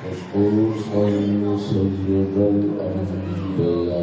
خصوصا سيد الأنبياء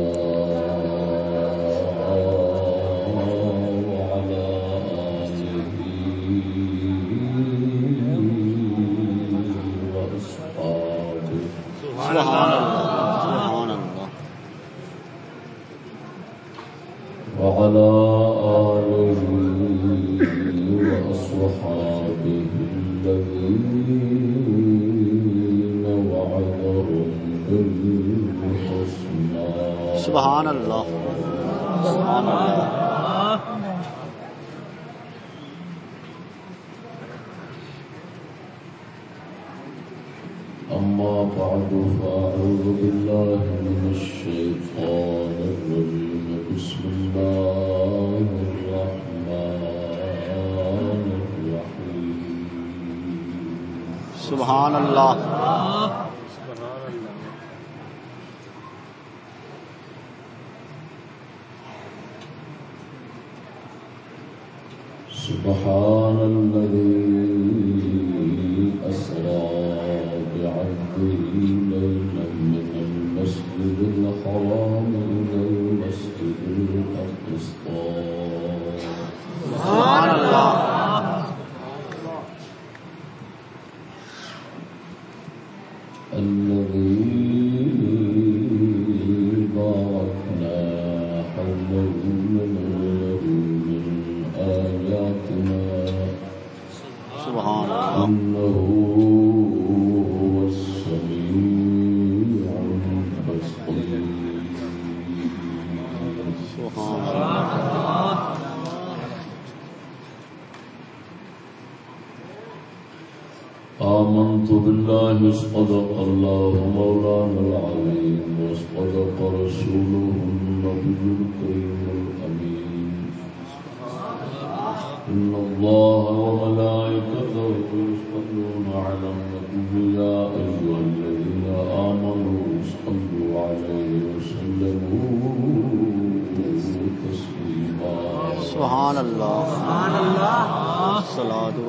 أعوذ بالله صدق الله مولانا العليم وصدق رسوله النبي الكريم.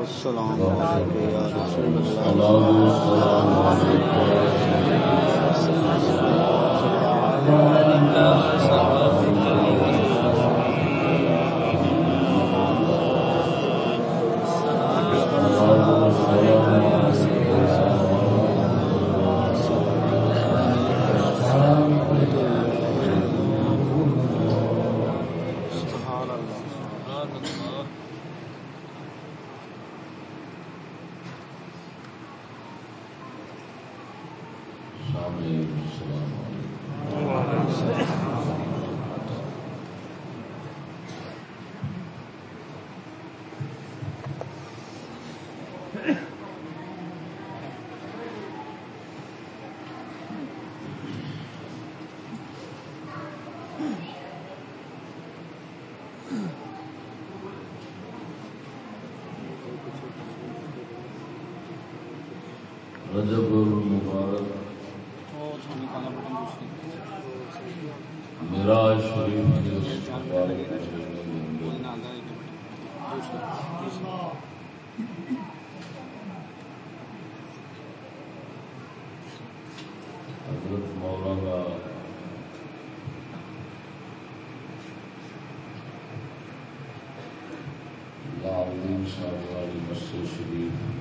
والسلام علیکم۔ رجب المبارک میرا شریف کے اس حضرت مولانا لا عظیم صاحب والی مسجد شریف۔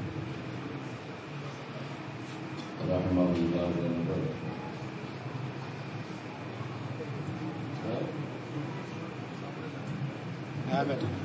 رحمہ اللہ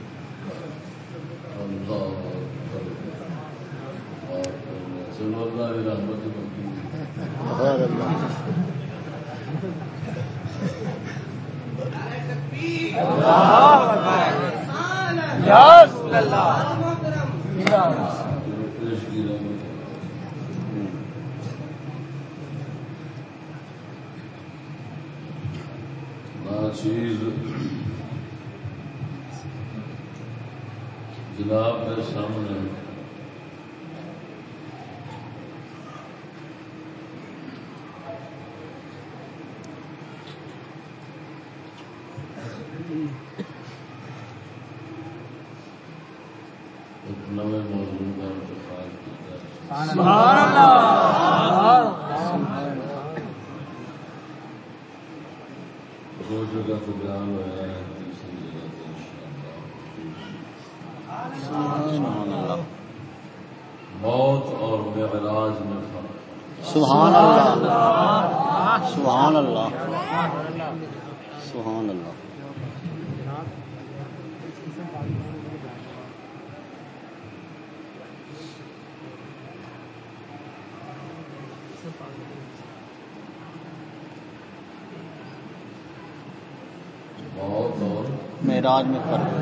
معراج میں فرق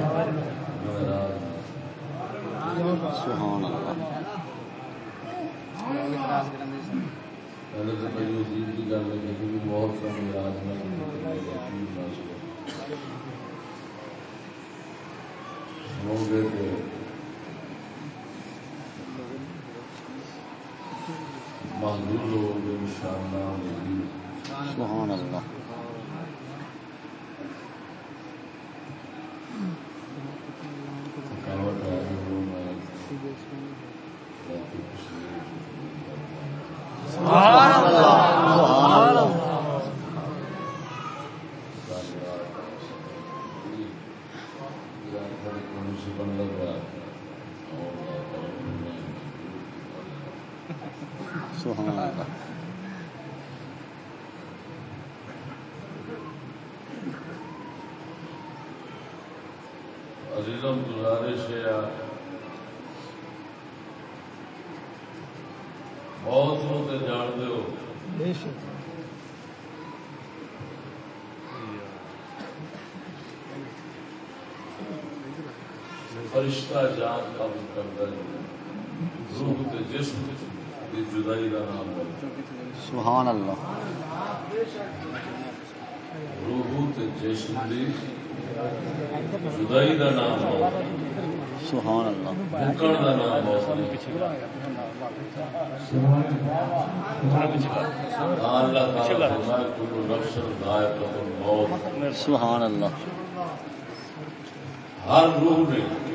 سبحان اللہ۔ پہلے تو بڑی عجیب کی گل ہے کیونکہ موت کا معراج میں عجیب مسئلہ ہو گئے انشاءاللہ سبحان اللہ تھکاوٹ ہے وہ میں ذاتی تشریح سبحان اللہ سبحان اللہ سبحان اللہ عزیزم گزارش ہے بہت لوگ تے جان دے ہو فرشتہ جان قبول کرتا ہے روح تے جسم دی جدائی کا نام ہے۔ سبحان اللہ۔ روح تے جسم دی جدائی کا نام ہے۔ سبحان اللہ۔ مکن کا نام ہے۔ اللہ تعالیٰ فرمائے کل نفس ذائقۃ الموت سبحان اللہ۔ ہر روح نے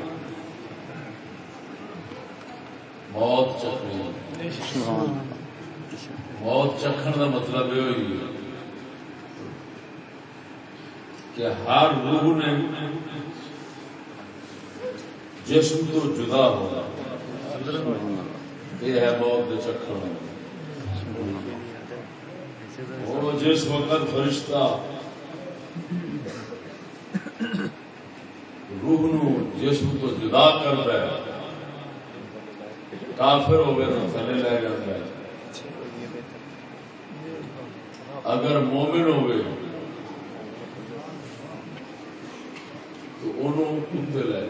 موت چکھنی موت چکھن کا مطلب, مطلب یہ۔ ہوئی کہ ہر روح نے جسم تو جدا ہونا۔ یہ ہے موت کے چکھن وہ جس وقت فرشتہ روح نو جسم کو جدا کرتا ہے کافر ہوگے تو تھلے لے جاتا ہے اگر مومن ہوگے تو انہوں کتے لے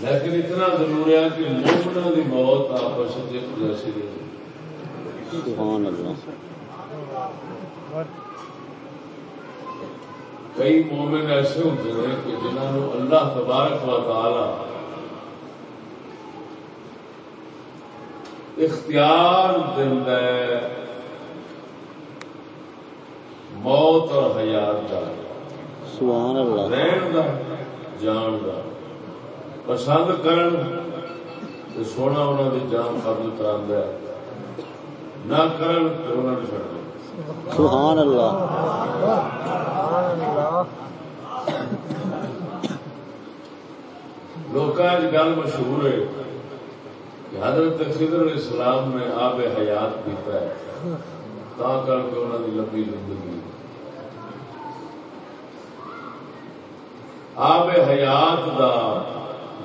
لیکن اتنا ضرور ہے کہ مومنوں کی موت آپس جیسی سبحان اللہ۔ کئی مومن ایسے ہوتے ہیں کہ جنہوں اللہ تبارک و تعالی اختیار دینا ہے موت اور حیات کا سبحان اللہ۔ رہن کا جان کا پسند کرن تو سونا انہوں کی جان قبل کرا ہے۔ نہ کرن تو انہوں نے چھڑ دو سبحان اللہ۔ لوگ گل مشہور ہے کہ حضرت خضر علیہ السلام نے آب حیات پیتا ہے، تا کر کے انہوں کی لمبی زندگی۔ آب حیات دا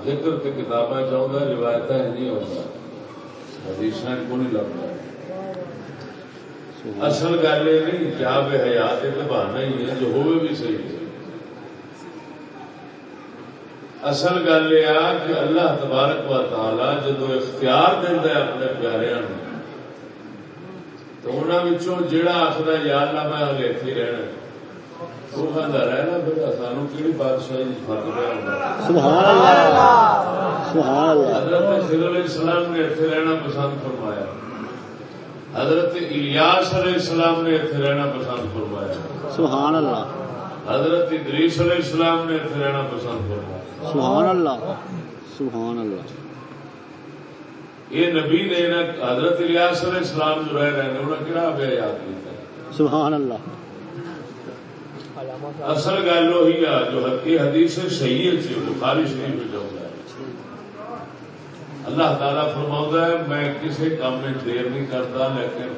ذکر تے کتابیں چاہتا روایت نہیں ہوتا حدیث کو نہیں لگتا اصل گل یہ نہیں کہ آب حیات ایک بہانا ہی ہے جو ہوئے بھی صحیح ہے۔ اصل گل یہ ہے کہ اللہ تبارک و تعالی جدو اختیار دینا ہے اپنے پیارے تو انہوں جڑا آخر یا اللہ میں اتنے رہنا وہ رہنا پھر سانو کہڑی بادشاہی فرق پہ ہوتا سبحان اللہ۔ سبحان اللہ۔ حضرت خضر علیہ السلام نے اتنے رہنا پسند فرمایا۔ حضرت الیاس علیہ السلام نے اتنے رہنا پسند فرمایا۔ سبحان اللہ حضرت ادریس علیہ السلام نے اتنے رہنا پسند فرمایا۔ سبحان اللہ سبحان اللہ یہ نبی نے حضرت الیاس علیہ السلام جو رہ رہے ہیں انہوں نے کہا بے یاد کیتا ہے؟ سبحان اللہ اصل گل وہی ہے جو حدیث صحیح ہے بخاری شریف میں جاؤں ہے۔ اللہ تعالیٰ فرما ہے، میں کسی کام میں دیر نہیں کرتا، لیکن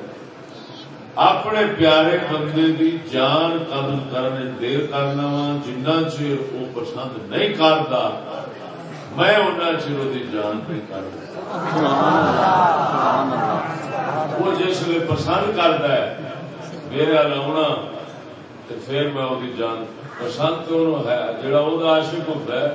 اپنے پیارے بندے دی جان قبل کرنے دیر کرنا وا، جنہ چر وہ پسند نہیں کرتا، میں ان چر وہ جان نہیں کرتا۔ وہ جس لیے پسند کرتا ہے، میرے آنا پھر میں وہ جان پسند تو ہے جڑا وہ عاشق ہوتا ہے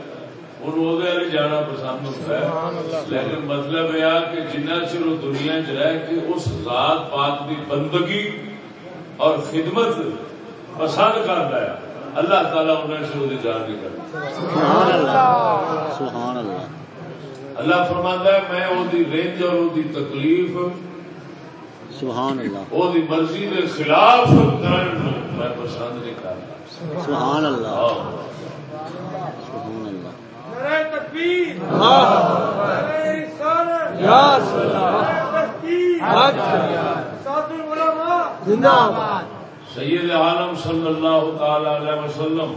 انہوں وہ جانا پسند ہوتا ہے لیکن مطلب یہ کہ جنہ چر وہ دنیا چ رہ کے اس ذات پاک کی بندگی اور خدمت پسند کرتا ہے اللہ تعالیٰ انہیں سے وہ جان نہیں کرتا سبحان اللہ سبحان اللہ اللہ فرماتا ہے میں وہ رینج اور وہ تکلیف سبحان اللہ وہ مرضی کے خلاف کرن میں پسند نہیں کرتا سبحان اللہ۔ سبحان اللہ تکبیر زندہ۔ باد سید عالم صلی اللہ تعالی علیہ وسلم۔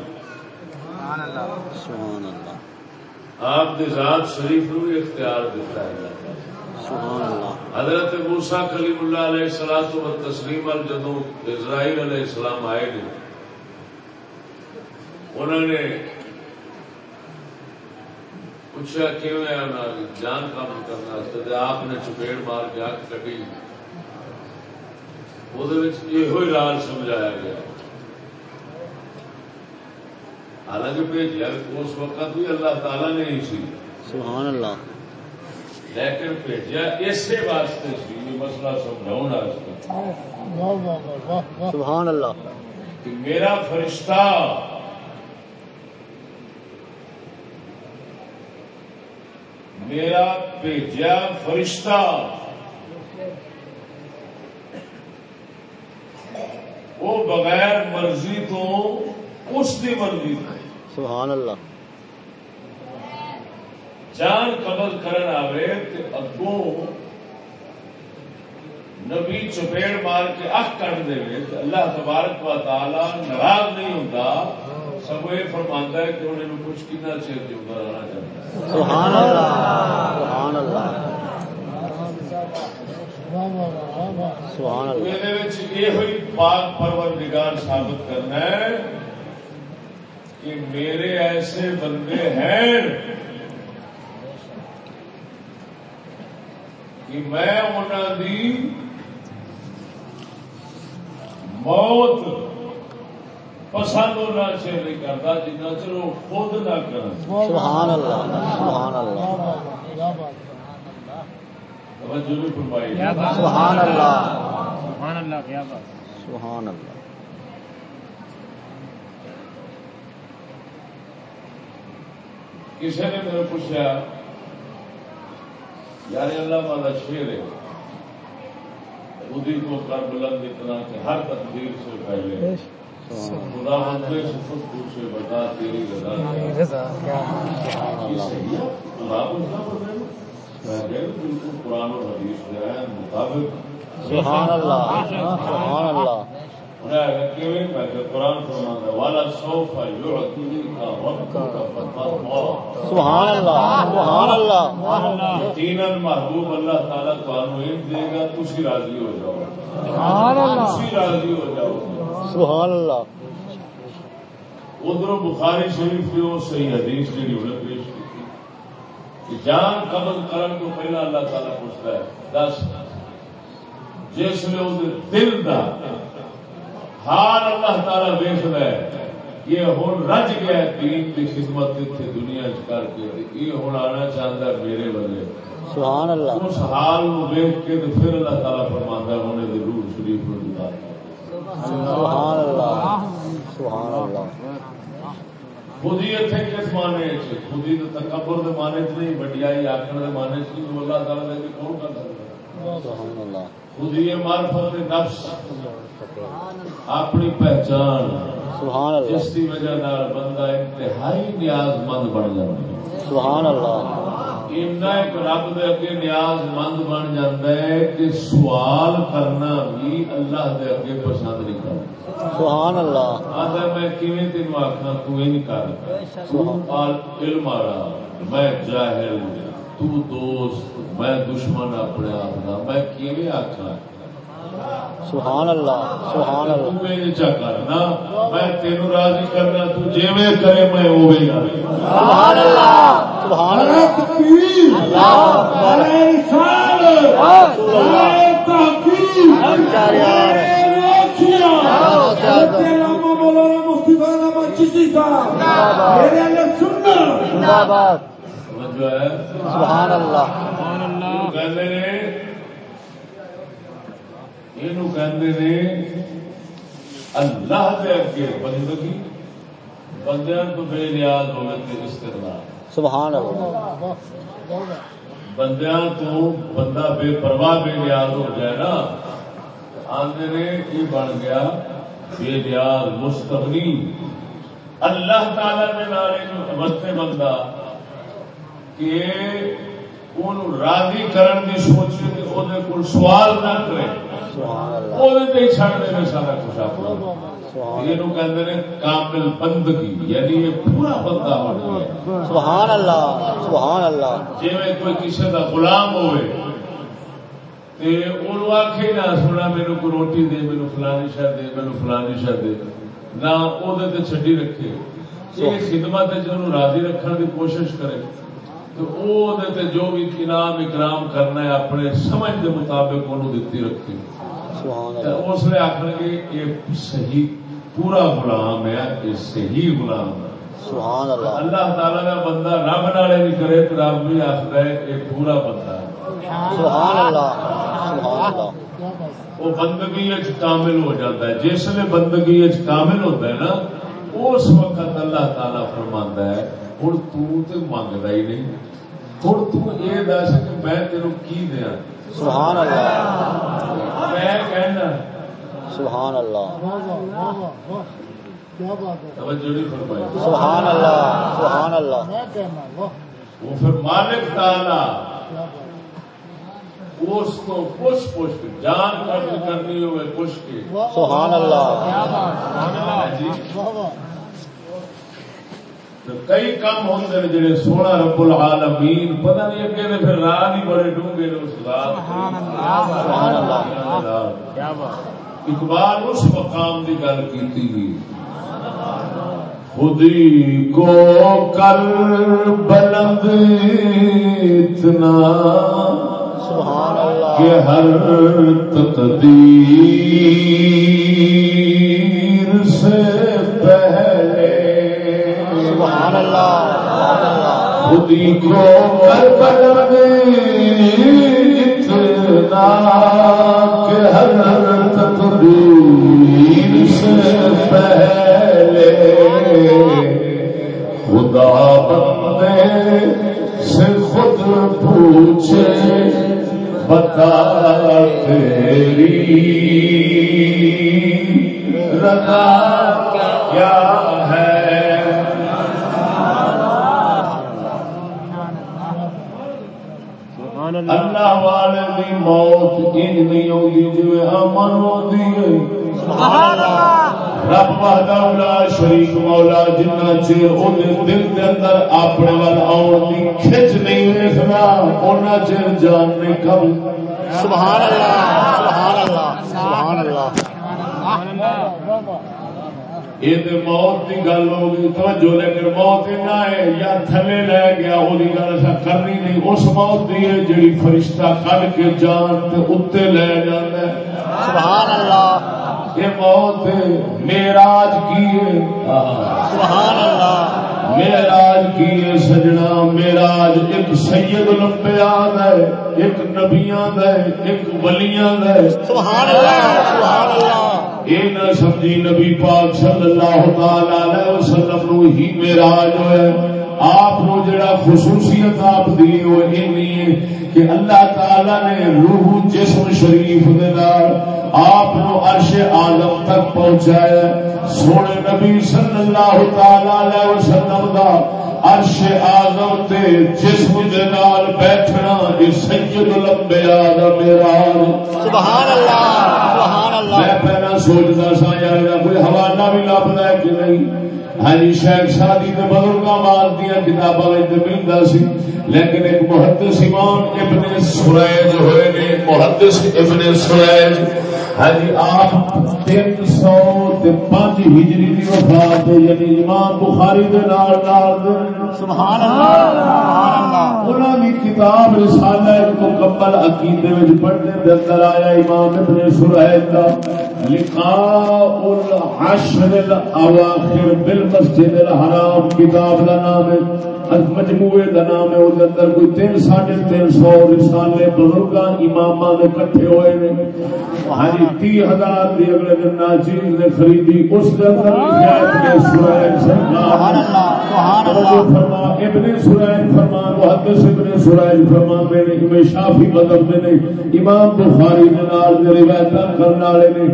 سبحان اللہ آپ کے ذات شریف نو بھی اختیار دیتا ہے۔ حضرت موسا کلیم اللہ علیہ السلام و تسلیم ال جدو اسرائیل علیہ السلام آئے نے انہوں نے پوچھا کیوں ہے جان کام کرنا آپ نے چپیڑ مار کے اک کٹی۔ وہ یہ راز سمجھایا گیا۔ حالانکہ بھیجا اس وقت بھی اللہ تعالیٰ نے ہی سی۔ سبحان اللہ۔ لیکن بھیجا اسی واسطے سی یہ مسئلہ سمجھاؤ سبحان اللہ۔ کہ میرا فرشتہ میرا بھیجا فرشتہ۔ وہ بغیر مرضی تو اس کی مرضی۔ تو سبحان اللہ۔ جان قبل کرن آوے تے اگوں نبی چپیڑ مار کے اخ کٹ دے تے اللہ تبارک و تعالی ناراض نہیں ہوتا سب یہ فرماندا ہے کہ انہوں نے کچھ کتنا چیر جیوندا رہنا چاہتا سبحان اللہ سبحان اللہ۔ سبحان اللہ۔ یہ ہوئی پاک پروردگار ثابت کرنا ہے کہ میرے ایسے بندے ہیں کہ میں انہوں دی موت پسند ہونا نہیں کرتا جنہ چر وہ خود نہ کرن۔ سبحان اللہ سبحان اللہ۔ توجہ نہیں فرمائی۔ سبحان اللہ۔ سبحان اللہ کیا بات۔ سبحان اللہ۔ کسی نے میرے پوچھا یار اللہ والا شیر ہے۔ خودی کو کر بلند اتنا کہ ہر تقدیر سے پہلے۔ خدا خود بتا تیری رضا کیا بالکل قرآن اور حدیث ہے مطابق سبحان اللہ سبحان اللہ۔ قرآن والا سوف ربک فترضى سبحان اللہ سبحان اللہ یقیناً محبوب اللہ تعالیٰ علم دے گا تھی راضی ہو جاؤ۔ تھی راضی ہو جاؤ۔ سبحان اللہ۔ ادھر بخاری شریف کی وہ صحیح حدیث جی انہیں پیش کی کہ جان قبل کرن تو پہلا اللہ تعالیٰ پوچھتا ہے دس۔ جس نے اس دل دا حال اللہ تعالیٰ دیکھ ہے یہ ہوں رج گیا دین کی خدمت اتنے دنیا کر کے یہ ہوں آنا چاہتا ہے میرے بلے سبحان اللہ۔ اس حال کو دیکھ کے پھر اللہ تعالیٰ انہیں دی روح شریف کو دتا۔ سبحان اللہ. سبحان اللہ. خودی اتنے کس خودی تو تکبر دے مانے چ نہیں وڈیائی آخر دے مانے چ نہیں تو اللہ تعالیٰ دے کے کون کر سکتا سبحان اللہ. خود یہ معرفت نفس اپنی پہچان سبحان اللہ. جس کی وجہ نال بندہ انتہائی نیاز مند بن جاتا ہے۔ سبحان اللہ. ایک رب دے اگے نیاز مند بن جاتا ہے کہ سوال کرنا بھی اللہ دے اگے پسند نہیں کرتا سبحان اللہ آدھا میں کیویں تینوں آخنا تو ہی نہیں کر علم والا میں جاہل تو دوست میں دشمن اپنے آپ کا میں کیویں آخنا سبحان اللہ سبحان اللہ۔ تو میں کرنا میں تینوں راضی کرنا تو جیویں کرے میں اوے کر سبحان اللہ سبحان اللہ۔ چار یار زندہ باد سمجھ ہے سبحان اللہ۔ کہندے نے اینو کہندے نے اللہ دے اگے بندگی بندیاں تو بے نیاز ہوے تے استقلال سبحان اللہ بندیاں تو بندہ بے پرواہ بے نیاز ہو جائے نا آندے نے یہ بن گیا بے نیاز مستغنی اللہ تعالی دے نالے جو واسطے بندہ کہ راضی کرن دی سوچے تے اودے کول سوال نہ کرے۔ سبحان اللہ تے دے سارا کچھ کہندے نے کامل بندگی یعنی یہ پورا بندہ بن گیا۔ سبحان اللہ سبحان اللہ جی کوئی کسی کا غلام ہوئے تے نہ سونا میرے کو روٹی دے میرے فلانی شہ دے میرے فلانی شہ دے۔ نہ چڈی رکھے۔ یہ خدمت ہے راضی رکھنے کی کوشش کرے۔ تو وہ جو بھی انعام اکرام کرنا ہے اپنے سمجھ کے مطابق انہوں دیتی تو اللہ۔ اس لیے آخر گے یہ صحیح پورا غلام ہے یہ صحیح غلام ہے۔ سبحان اللہ۔ اللہ تعالی کا بندہ رب نالے نہیں کرے تو رب بھی آخر ہے یہ پورا بندہ ہے۔ سبحان اللہ۔ سبحان اللہ۔ وہ بندگی کامل ہو جاتا ہے۔ جس نے بندگی کامل ہوتا ہے نا اس وقت اللہ تعالی فرماندا ہے تے منگدا ہی نہیں تو یہ دس کہ میں تینوں کی دیاں سبحان اللہ میں کہنا سبحان اللہ توجہ نہیں فرمائی سبحان اللہ سبحان اللہ وہ پھر مالک تعالی اس کو پوچھ پوچھ کے جان قبض کرنی ہوئے پوچھ کے سبحان اللہ جی تو کئی کم ہوتے ہیں جڑے سونا رب العالمین پتہ نہیں اگے نے پھر راہ نہیں بڑے ڈونگے نے اس رات سبحان اللہ اقبال اس مقام کی گل کی خودی کو کر بلند اتنا سبحان اللہ کہ ہر تقدیر سے پہلے سبحان اللہ سبحان اللہ خودی کو کر بلند اتنا کہ ہر تقدیر سے پہلے خدا بندے سے خود پوچھے، بتا تیری رضا کیا ہے اللہ والے دی موت انج نہیں جی ہے رب وحدہ شریک مولا جنہ چیر او دے دل دے اندر اپنے وال آن دی کھچ نہیں ویکھنا اونا چیر جان نے قبل سبحان اللہ سبحان اللہ۔ سبحان اللہ۔ یہ تے موت دی گل ہو گئی توجہ لیکن موت نہ ہے یا تھلے لے گیا وہ دی گل ایسا کرنی نہیں۔ اس موت دی ہے جڑی فرشتہ کڈ کے جان تے اتنے لے جاتا ہے۔ سبحان اللہ یہ موت میراج کی ہے؟ سبحان اللہ میراج کی ہے سجنا؟ میراج ایک سید دا ہے ایک نبیاں ہے ایک ولیاں ہے۔ سبحان اللہ سبحان اللہ یہ نہ سمجھی نبی پاک صلی اللہ تعالی علیہ وسلم نو ہی میراج ہوئے، آپ کو جڑا خصوصیت آپ دی وہ ہے کہ اللہ تعالی نے روح جسم شریف دے نال آپ کو عرش آدم تک پہنچایا۔ سونے نبی صلی اللہ تعالی علیہ وسلم دا عرش آدم تے جسم دے نال بیٹھنا یہ سید لمبے آدم میرا سبحان اللہ سبحان اللہ۔ میں پہلا سوچتا سا یار کوئی حوالہ بھی لبنا ہے کہ نہیں؟ ہاں جی شیخ شادی کے بزرگ مال دیا کتاباں ملتا سی لیکن ایک محدث امام ابن سرائج ہوئے نے محدث ابن سرائج ہاں جی آپ تین سو پانچ ہجری کی وفات یعنی امام بخاری دے نال سبحان اللہ۔ کتاب رسالہ مکمل عقیدے میں پڑھنے دے اندر آیا امام ابن سرائج کا لقاء العشر الاواخر بالمسجد الحرام کتاب کا نام ہے۔ مجموعے کا نام ہے وہ اندر کوئی تین ساڑھے تین سو رسالے بزرگ امام نے کٹھے ہوئے نے۔ ہاں جی تی ہزار دی اگلے دن ناچیز نے خریدی اس کے اندر اللہ فرما ابن محدث ابن فرما میں نے امام شافی مذہب میں نے امام بخاری نے نال دے روایت کرنے والے نے۔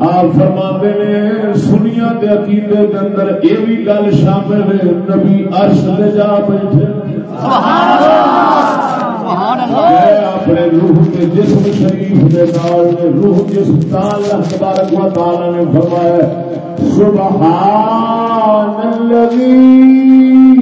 آپ نے سنیا دے عقیدے دے اندر اے بھی گل شامل ہے نبی عرش تے جا بیٹھے اپنے روح کے جسم شریف کے نال روح جسم تعالی اللہ. تبارک و تعالی نے فرمایا سبحان الذي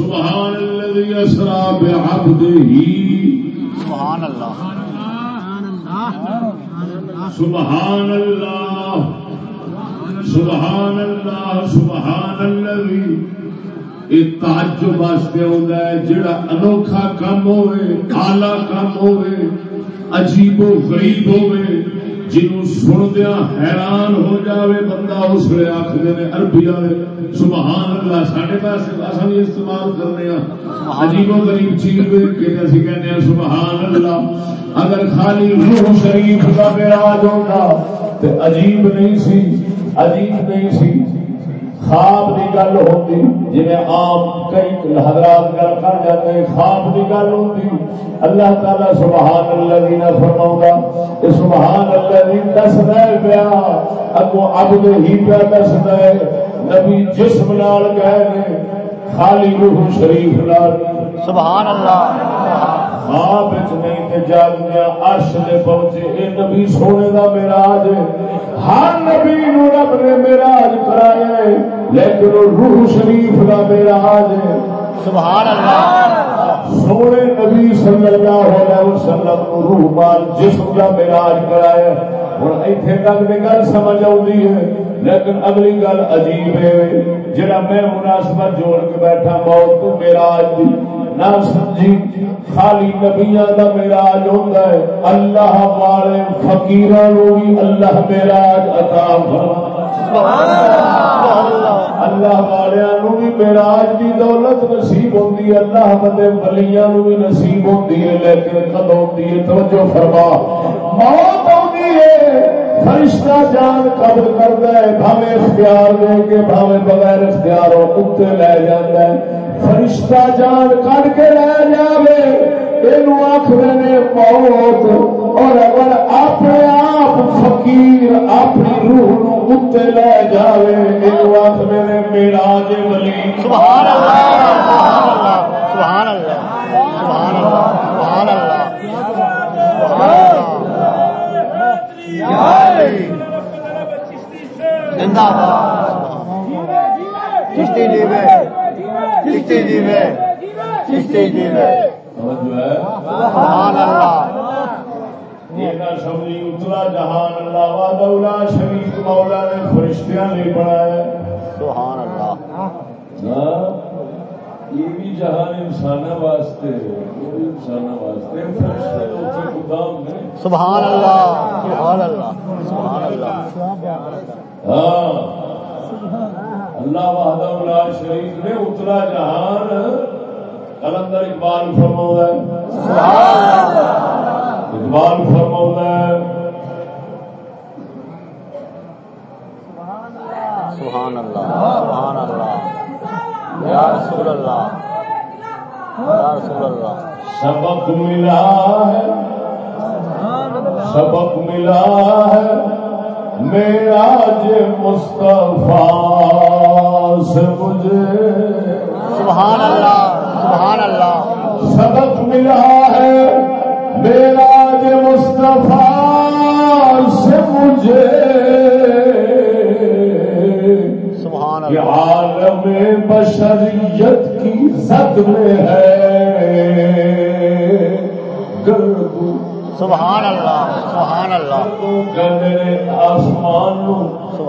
سبحان الذي سبحان اللہ سبحان اللہ سبحان اللہ یہ تعجب واسطے ہے جڑا انوکھا کام ہوئے کام ہوئے عجیب و غریب ہوئے جنوں سندیا حیران ہو جاوے بندہ اس لیے آخر نے عربی والے سبحان اللہ سارے پاس اصل بھی استعمال کرنے ہاں۔ عجیب و غریب چیز کے اسی کہنے ہیں سبحان اللہ اگر خالی روح شریف کا میراج ہوتا تو عجیب نہیں سی عجیب نہیں سی۔ خواب کی گل ہوتی جی عام کئی حضرات گل کر جاتے خواب کی گل ہوتی اللہ تعالی سبحان اللہ نہ فرماؤں سبحان اللہ دس دے پیا اگو اب ہی پیا دس دے نبی جسم نال گئے خالی روح شریف نال۔ سبحان اللہ۔ خواب نہیں تے جاگیا عرش دے پہنچے اے نبی سونے دا میراج ہے ہر نبی نو رب نے میراج کرایا ہے لیکن روح شریف دا میراج ہے۔ سبحان اللہ۔ سونے نبی صلی اللہ علیہ وسلم کو روح مال جسم کا میراج کرایا ہوں اتنے تک کی گل سمجھ آتی ہے۔ لیکن اگلی گل عجیب ہے، جڑا میں مناسبت جوڑ کے بیٹھا، موت تو میراج دی۔ نہ سمجھی، خالی نبیاں دا میراج ہوتا ہے۔ اللہ والے فقیراں نو بھی اللہ میراج عطا فرما اللہ والوں نو بھی میراج کی دولت نصیب ہوتی ہے۔ اللہ بندے ولیاں نو بھی نصیب ہوتی ہے، لیکن کد ہوتی ہے توجہ فرما۔ موت ہوتی ہے۔ فرشتہ جان قبر کرتا ہے، بھاوے اختیار دے کے بھاوے بغیر اختیار اختیاروں کتے لے جاتا ہے۔ فرشتہ جان کٹ کے لے جاوے یہ آخر نے موت۔ اور اگر اپنے آپ فقیر اپنی روح نو اتنے لے جاوے یہ آخر نے میرا جے ولی۔ سبحان اللہ! سبحان اللہ! سبحان اللہ! سبحان اللہ! سبحان زندہ باد چشتی جی میں چشتی جی میں چشتی جی میں توجہ ہے سبحان اللہ۔ یہ نہ سمجھی اتلا جہان اللہ وا دولا شریف مولا نے فرشتیاں نہیں بنایا سبحان اللہ۔ ہاں یہ بھی جہان انسان واسطے انسان واسطے فرشتے نے سبحان اللہ سبحان اللہ سبحان اللہ۔ ہاں۔ اللہ وحدہ لا شریف نے اتلا جہان۔ کلندر اقبال فرماؤ ہے۔ اقبال فرماؤ ہے۔ سبحان اللہ سبحان اللہ۔ یا رسول اللہ یا رسول اللہ۔ سبق ملا ہے۔ سبق ملا ہے۔ میرا مصطفیٰ سے مجھے سبحان اللہ سبحان اللہ۔ سبق ملا ہے میرا مصطفیٰ سے مجھے سبحان اللہ۔ عالم بشریت کی زد میں ہے۔ سبحان اللہ سبحان اللہ۔ آسمان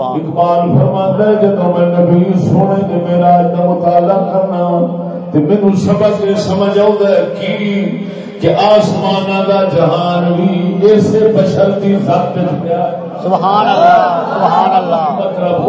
اقبال فرماتا ہے جب میں نبی سونے کے میرا دا مطالعہ کرنا ہاں، تے مینوں سبق یہ سمجھ آؤں کی کہ آسمان کا جہان بھی ایسے بشر دی ذات پیا سبحان اللہ سبحان اللہ۔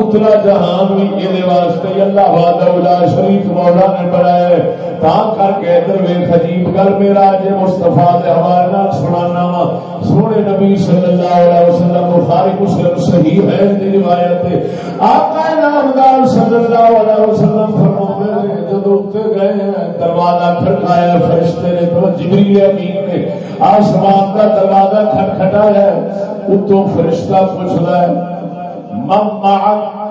اتلا جہان بھی یہ واسطے اللہ وحدہ شریف مولا نے بنایا ہے۔ تا کر کے ادھر ویکھ، عجیب گل میرا اج مصطفی دے حوالے سنانا وا۔ سونے نبی صلی اللہ علیہ وسلم بخاری مسلم صحیح ہے دی روایت ہے آقا نامدار صلی اللہ علیہ وسلم فرماتے ہیں جب اٹھتے گئے دروازہ کھٹکایا فرشتے نے تو جبریل امین نے آسمان کا دروازہ کھٹکھٹایا اتوں فرشتہ پوچھتا ہے من معک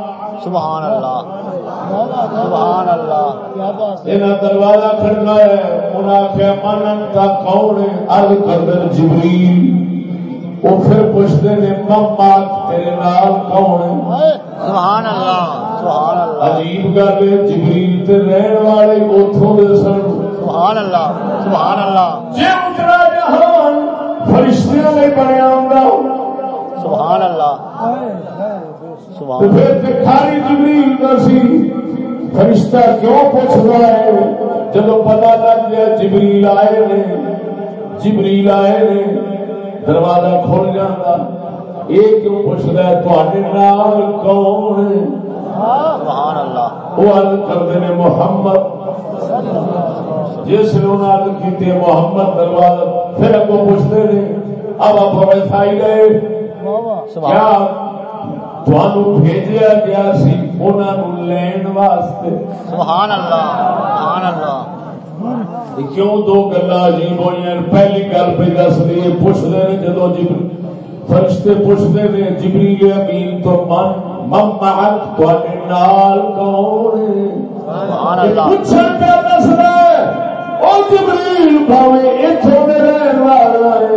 سبحان اللہ سبحان اللہ۔ انہاں دروازہ کھڑکایا ہے آخیا من کا کون ہے؟ کردن جبریل. وہ پھر پوچھتے مما تیرے نال کون ہے؟ سبحان اللہ سبحان اللہ۔ عجیب گل ہے جبریل تے رہن والے اوتھوں دے سن۔ سبحان اللہ سبحان اللہ اترا جہان فرشتیاں نے بنیا سبحان اللہ سبحان پھر جبریل سی فرشتہ کیوں پوچھ رہا ہے؟ جب لگ گیا جبریل آئے نے جبریل آئے نے دروازہ کھول جاتا یہ کیوں پوچھ رہا ہے؟ نال کون ہے؟ سبحان اللہ وہ عرض کرتے ہیں محمد۔ جس نے نے عرض کی تھی محمد دروازہ پھر اگوں پوچھتے ہیں اب آپ ویسائی گئے کیا تھانوں بھیجیا گیا سی انہاں نو لین واسطے؟ سبحان اللہ سبحان اللہ۔ کیوں دو گلا عجیب ہوئی پہلی گل پہ دس دیے پوچھتے ہیں جدو جب فرشتے پوچھتے ہیں جبریل امین تو من من معک تواڈے نال کون پوچھن پہ دس رہے؟ جبریل بھاوے دے رہن والا ہے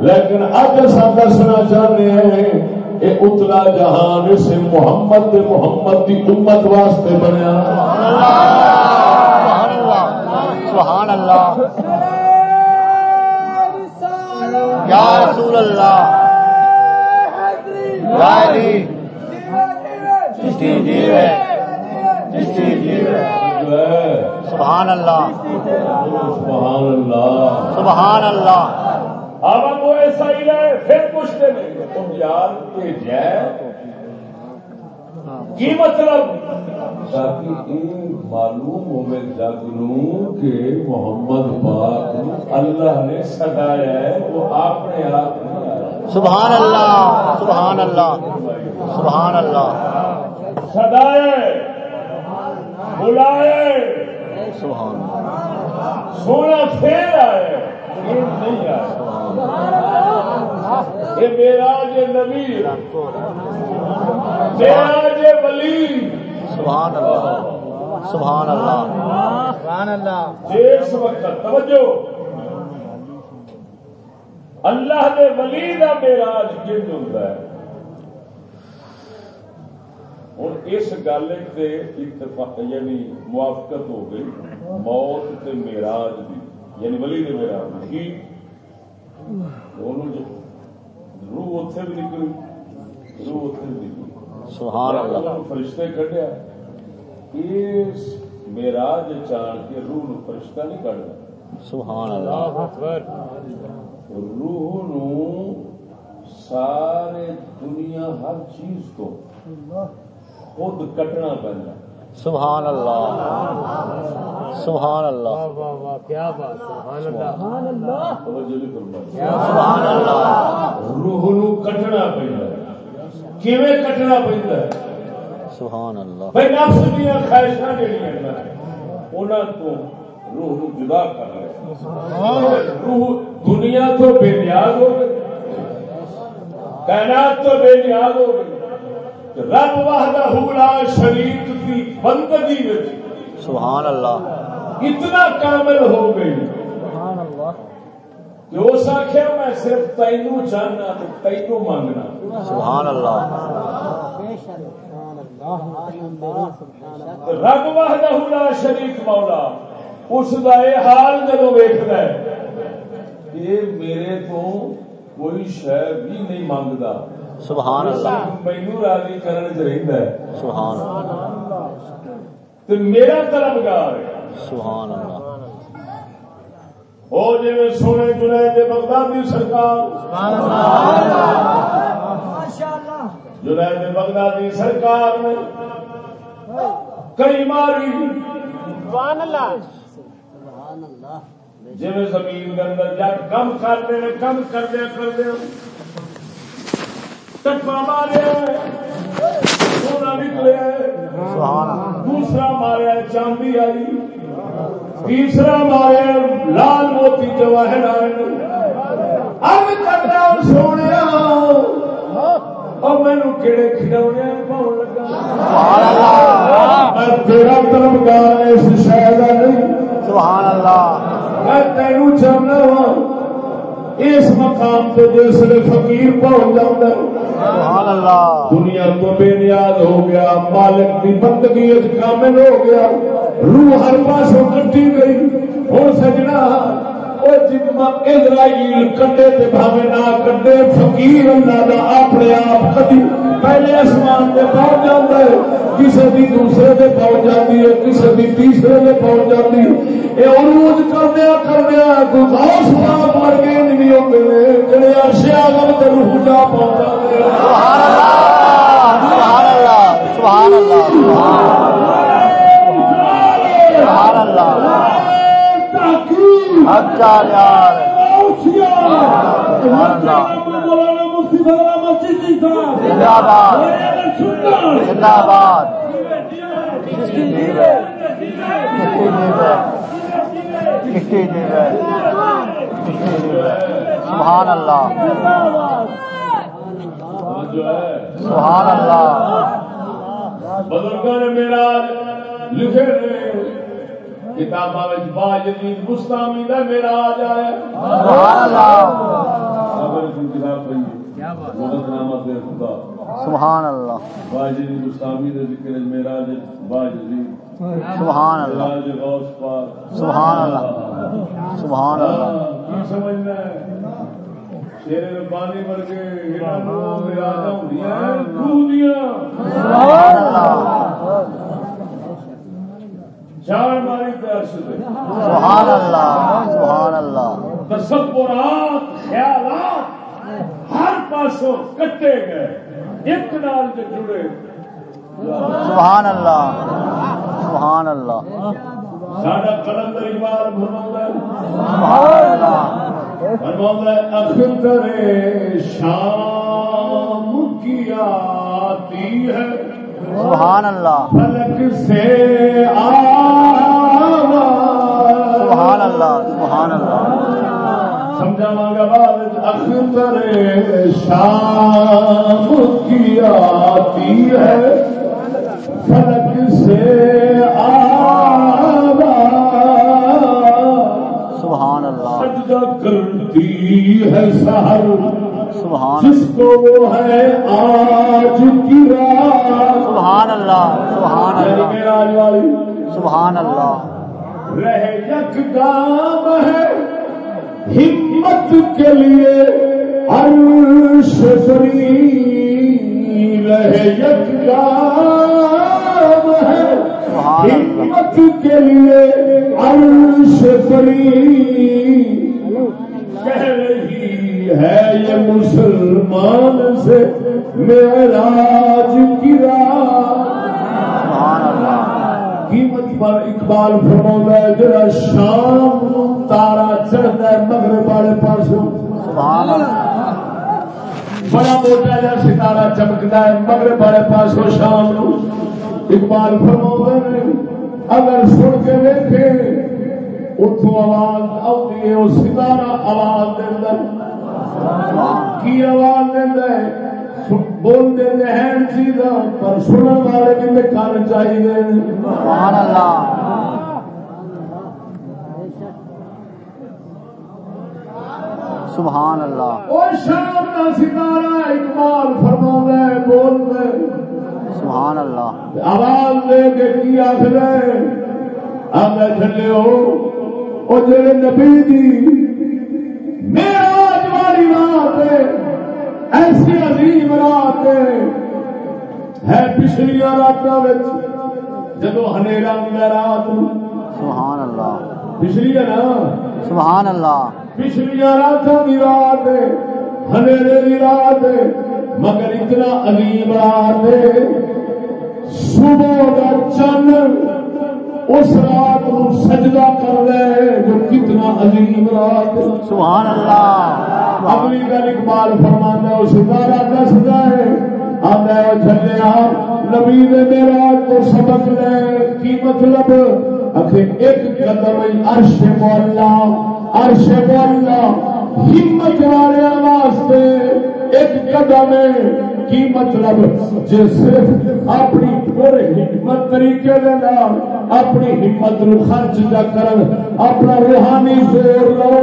لیکن اج اساں دسنا چاہتے ہیں، اے اتلا جہان سے محمد دے محمد دی امت واسطے بنیا۔ سبحان اللہ سبحان اللہ۔ یا رسول اللہ۔ چشتی چشتی سبحان اللہ۔ سبحان اللہ۔ سبحان اللہ۔ اب وہ ایسا ہی رہے پھر پوچھتے نہیں تم یار کے جائے؟ کی مطلب؟ تاکہ معلوم ہوئے جگ نو کہ محمد پاک اللہ نے سدایا ہے وہ اپنے آپ نہیں آیا۔ سبحان اللہ سبحان اللہ سبحان اللہ۔ سدائے سبحان اللہ سونا پھر آئے۔ نہیں آیا یہ میرا جو نبی میرا جو ولی۔ سبحان اللہ سبحان اللہ۔ جس وقت توجہ۔ اللہ دے ولی دا میراج کنج ہوتا ہے۔ ہوں اس گل تے اتفاق یعنی موافقت ہو گئی موت تے میراج دی یعنی ولی نے میراج کی روح اتنے بھی نکلی روح اتنے بھی نکلی سبحان اللہ اللہ نے فرشتے کڈیا اس میراج چان کے روح نو فرشتہ نہیں کڈنا سبحان اللہ روح نو سارے دنیا ہر چیز کو خود کٹنا پہنا سبحان اللہ۔ سبحان اللہ۔ کیا بات سبحان اللہ۔ سبحان اللہ۔ روح نو کٹنا پہنا کیویں کٹنا پہندا ہے؟ سبحان اللہ۔ بھائی نفس دیا خواہشاں جہاں انہوں تو روح نو جدا کر رہے روح دنیا تو بے نیاز ہو گئی۔ کائنات تو بے نیاز ہو گئی۔ رب وحدہ لا شریک کی بندگی میں سبحان اللہ۔ اتنا کامل ہو گئی۔ کہ اس آخیا میں صرف تینوں چاہنا تو تینوں مانگنا۔ سبحان اللہ۔ رب وحدہ لا شریک مولا اس کا یہ حال جدو ویکد یہ میرے تو کوئی شہ بھی نہیں منگتا سبحان اللہ. مینو راضی چ ہے. سبحان اللہ. میرا طلبگار ہے. سبحان اللہ. وہ جی سونے جنید بغدادی سرکار. جنید بغدادی سرکار نے کئی ماری. جی زمین کے اندر جب کم کرتے کم کردیا کردے ٹپا ماریا سونا نکلیا دوسرا ماریا چاندی آئی۔ تیسرا ماریا لال موتی جواہر آئے۔ اب کٹا سونے اور مینو کہڑے کھلونے پاؤن لگا۔ میں تیرا طلبگار اس شہر کا نہیں۔ سبحان اللہ میں تینوں چاہنا وا۔ اس مقام تے جس فقیر پہنچ جاتا دنیا تو بے نیاز ہو گیا، مالک کی بندگی کامل ہو گیا۔ روح ہر پاسوں کٹی گئی۔ ہوں سجنا اسرائیل کٹے تے بھاوے نہ کٹے، فقیر اللہ دا اپنے آپ کدی پہلے آسمان تے پہنچ جاتا ہے کسی بھی دوسرے تے پہنچ جاتی ہے کسی بھی تیسرے تے پہنچ جاتی ہے یہ عروج کردیا کردیا کوئی پاک مر گئے نہیں ہوتے ہیں جڑے عرش اعظم تے روح جا پہنچ جاتے ہیں سبحان اللہ سبحان اللہ سبحان اللہ اچھا یار سبحان اللہ زندہ باد زندہ باد سبحان اللہ۔ جو ہے سبحان اللہ بزرگوں نے میرا لکھے کتاباں با جدید مستامی کا میرا آ جائے سبحان اللہ کتاب پڑھی سبحان اللہ۔ با جدید مستامی دے ذکر جدید سبحان اللہ۔ غوث پاک۔ سبحان اللہ۔ سبحان اللہ۔ کی سمجھنا ہے۔ شیر ربانی ورگے انہاں نوں میراجاں ہوندیاں روح دیاں سبحان اللہ۔ جان ماری دے۔ سبحان اللہ سبحان اللہ۔ تصورات خیالات۔ پاسوں کٹے گئے ایک نال جڑے۔ سبحان اللہ سبحان اللہ۔ ساڈا کلندر اقبال فرماؤں سبحان اللہ۔ فرماؤں اختر شام کی آتی ہے۔ سبحان اللہ۔ فلک سے آواز۔ سبحان اللہ سبحان اللہ۔ سمجھا مانگا بعد اختر شام کی آتی ہے۔ فلک سے سبحان اللہ۔ سجدہ کرتی ہے سہر سبحان جس کو وہ ہے آج کی رات۔ سبحان سبحان اللہ۔ رہ یک گام ہے۔ ہمت کے لیے عرش فری رہ یک ہے۔ ہمت کے لیے عرش فری کہہ رہی ہے، یہ مسلمان سے معراج کی رات پر اقبال فرما ہے جڑا شام تارا چڑھتا ہے مغرب والے پاسوں۔ بڑا موٹا جا ستارہ چمکتا ہے مغرب والے پاسوں شام نو اقبال فرما نے اگر سن کے دیکھے اتو آواز آتی ہے وہ ستارہ آواز دینا کی آواز دینا ہے؟ بول دے ہیں چیزاں پر سننے والے بھی میں کان چاہیے سبحان اللہ سبحان اللہ وہ شام کا ستارہ اقبال فرما ہے بول دے۔ سبحان اللہ آواز دے کے کی آخر آگے چلے ہو۔ وہ جڑے نبی دی ایسی عظیم رات ہے پچھلیا راتوں جدو ہنیرا ہوں رات سبحان اللہ پچھلی ہے نا؟ سبحان اللہ پچھلیا راتوں کی رات ہے ہنیرے کی رات ہے مگر اتنا عظیم رات ہے۔ صبح کا چند اس رات کو سجدہ کر رہے جو کتنا عظیم رات سبحان اللہ۔ اگلی گل اقبال فرمانا وہ ستارہ دستا ہے۔ آتا ہے چلیا نبی نے میرا کو سبق لے کی مطلب؟ ایک قدم عرش مولا۔ عرش مولا ہمت والے واسطے ایک قدم کی مطلب جی صرف اپنی پورے حکمت طریقے دے اپنی ہمت نو خرچ جا کرن اپنا روحانی زور لو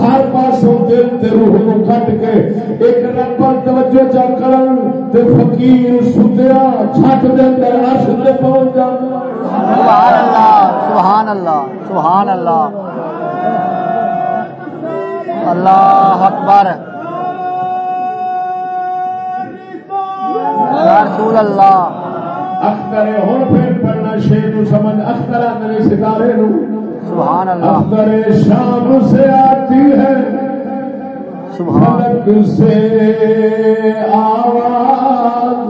ہر پاسوں دل تے روح نو کٹ کے ایک رب پر توجہ جا کرن تے فقیر ستیا چھت دے اندر عرش تے پہنچ جاندا سبحان اللہ سبحان اللہ سبحان اللہ اللہ اکبر رسول اللہ. اختر ہوں پھر پڑھنا شیر نو سمجھ اختر میرے ستارے نو. سبحان اللہ. اختر شام سے آتی ہے سبحان سے آواز.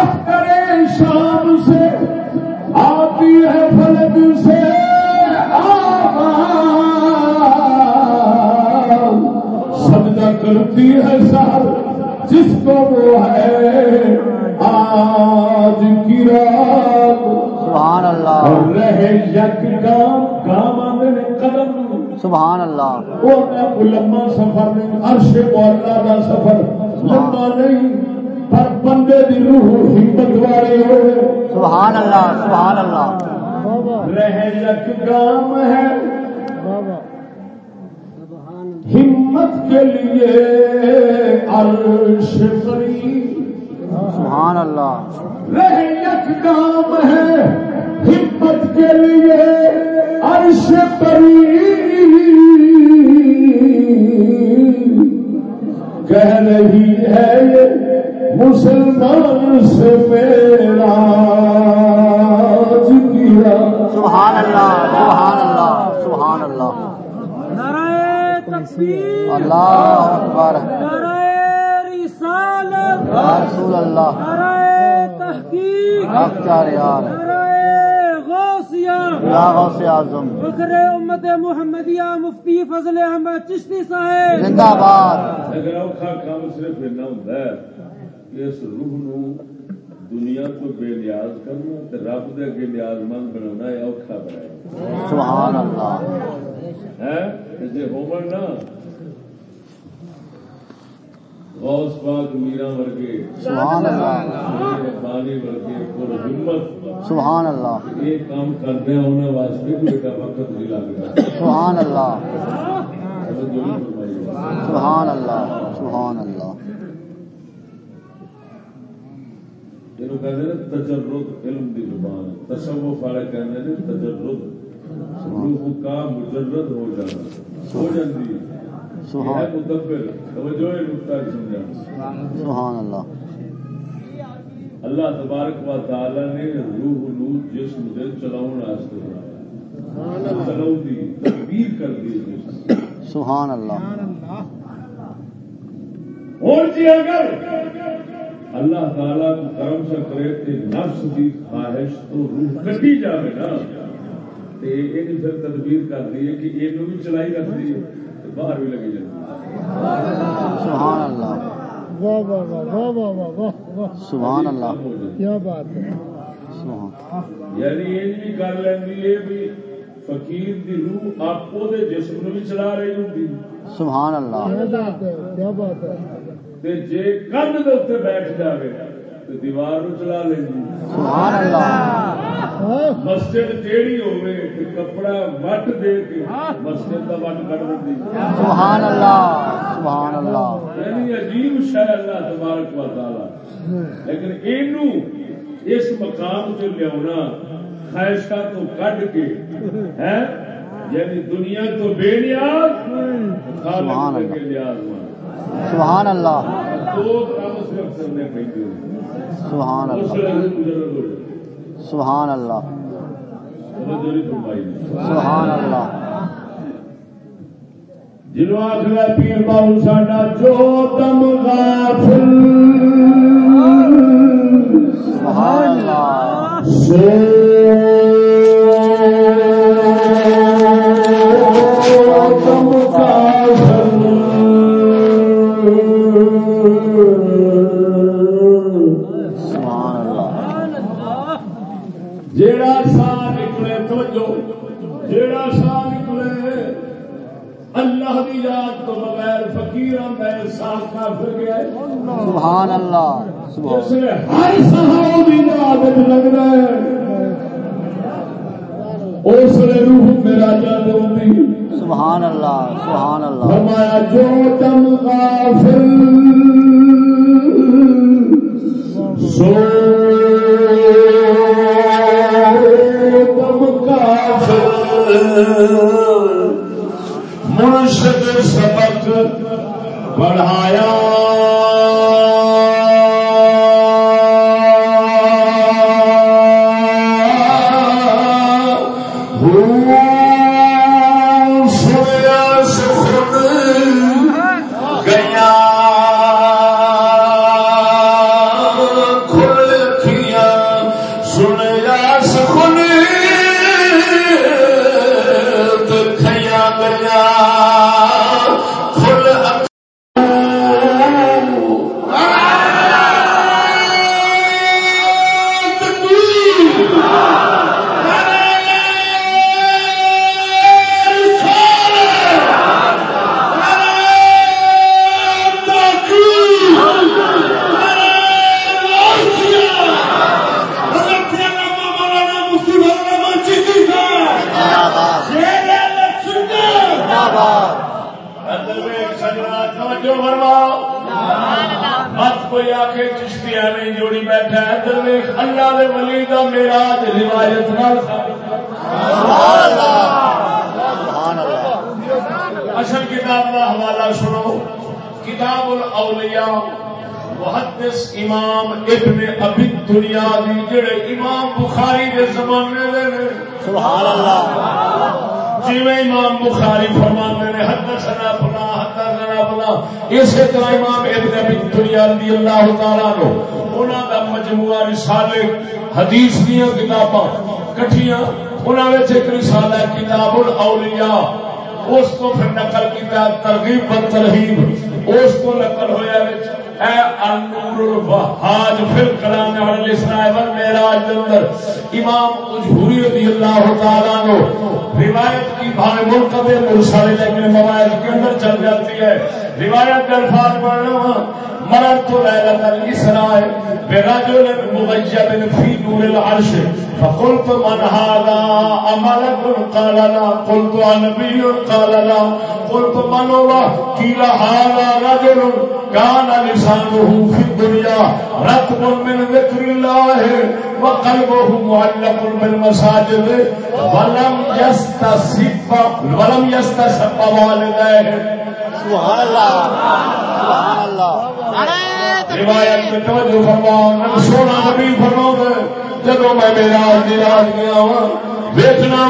اختر شام سے آتی ہے فلک سے آواز. سجدہ کرتی ہے سر جس کو وہ ہے آج کی رات سبحان اللہ۔ رہے یک گام گام آدھے قدم۔ سبحان اللہ۔ وہ لمبا سفر نہیں عرش مولا دا سفر۔ لمبا نہیں پر بندے دی روح ہمت والی ہوئے سبحان اللہ سبحان اللہ۔ رہ یک گام ہے۔ ہمت کے لیے عرش سبحان اللہ۔ رہ یک گام ہے ہمت کے لیے عرش قریب کہہ رہی ہے یہ مسلمان سے میرا سبحان اللہ سبحان اللہ سبحان اللہ۔ اللہ اکبر رسول اللہ۔ نعرہ تحقیق حق چار یار نعرہ غوثیہ یا غوث اعظم۔ فخر امت محمدیہ مفتی فضل احمد چشتی صاحب۔ زندہ باد۔ اگر اوکھا کام صرف اتنا ہوتا ہے کہ اس روح نو دنیا تو بے نیاز کرنا تے رب دے اگے نیاز مند بنانا ہے اوکھا بنایا۔ سبحان اللہ۔ ہے جے نا۔ غوث پاک میرا ورگے۔ سبحان اللہ۔ ربانی ورگے پر ہمت۔ سبحان اللہ۔ یہ کام ہیں انہیں واسطے کوئی کا وقت نہیں لگتا سبحان اللہ۔ سبحان اللہ۔ سبحان اللہ۔ یہ کہتے ہیں تجرد علم دی زبان تصوف والے کہتے ہیں تجرد۔ روح کا مجرد ہو جانا ہو جاتی ہے۔ سبحان یہ مدبر۔ توجہ ہے نقطہ سمجھا سبحان اللہ۔ اللہ تبارک و تعالی نے روح نو جسم دے واسطے بنایا چلاؤ دی تدبیر کر دی جسم سبحان اللہ۔ اور جی اگر اللہ تعالیٰ کو کرم سے کرے تے نفس کی خواہش تو روح کٹی جائے نا۔ تے یہ پھر تدبیر کر دی ہے کہ یہ بھی چلائی رکھ دی ہے تے باہر بھی لگی جاتی سبحان اللہ۔ واہ واہ واہ واہ واہ واہ واہ واہ سبحان اللہ کیا بات ہے۔ سبحان یعنی یہ بھی کر لینی ہے بھی فقیر دی روح آپ دے جسم نو بھی چلا رہی ہوتی سبحان اللہ۔ کیا بات ہے کیا بات ہے۔ تے جے کند دے بیٹھ جاوے تے دیوار نو چلا سبحان اللہ۔ ہاں مسجد جیڑی ہوے تے کپڑا وٹ دے کے مسجد دا وٹ کڈ دندی سبحان اللہ سبحان اللہ۔ یعنی عجیب شے اللہ تبارک و تعالی۔ لیکن اینو اس مقام تے لیاونا خواہشاں تو کڈ کے ہیں؟ یعنی دنیا تو بے نیاز خالق۔ کے نیاز مان سبحان اللہ. سبحان اللہ. سبحان اللہ. سبحان اللہ. جنوں آخلا پیر باؤ ساڈا جو تم غافل. سبحان اللہ. سو تم کا یاد تو بغیر فقیر کافر گیا سبحان اللہ جسے ہر وچ لگدا ہے۔ اس لیے روح میرا جان سبحان اللہ سبحان اللہ۔ فرمایا جو دم غافل سو کافر۔ مرشد سبق پڑھایا حدیث دیاں کتاباں کٹھیاں، انہاں وچ ایک رسالہ ہے کتاب الاولیاء اس کو پھر نقل کیا ترغیب و ترہیب۔ اس کو نقل ہویا وچ اے النور الوہاج فی الکلام علی الاسراء والمعراج کے اندر۔ امام اجہوری رضی اللہ تعالیٰ عنہ روایت کی بھائی منقطع مرسل لیکن مواد کے اندر چل جاتی ہے۔ روایت کے الفاظ پڑھنا مررت ليلة الإسراء برجل مغيب في نور العرش فقلت من هذا أملك قال لا قلت نبي قال لا قلت من هو قيل هذا رجل كان لسانه في الدنيا رتب من ذكر الله وقلبه معلق بالمساجد ولم يستصف ولم يستصف والديه سبحان اللہ سبحان اللہ روایت میں توجہ فرماؤ نبی سونا نبی فرماؤ جدو میں میرا جلال گیا ہوں ویچنا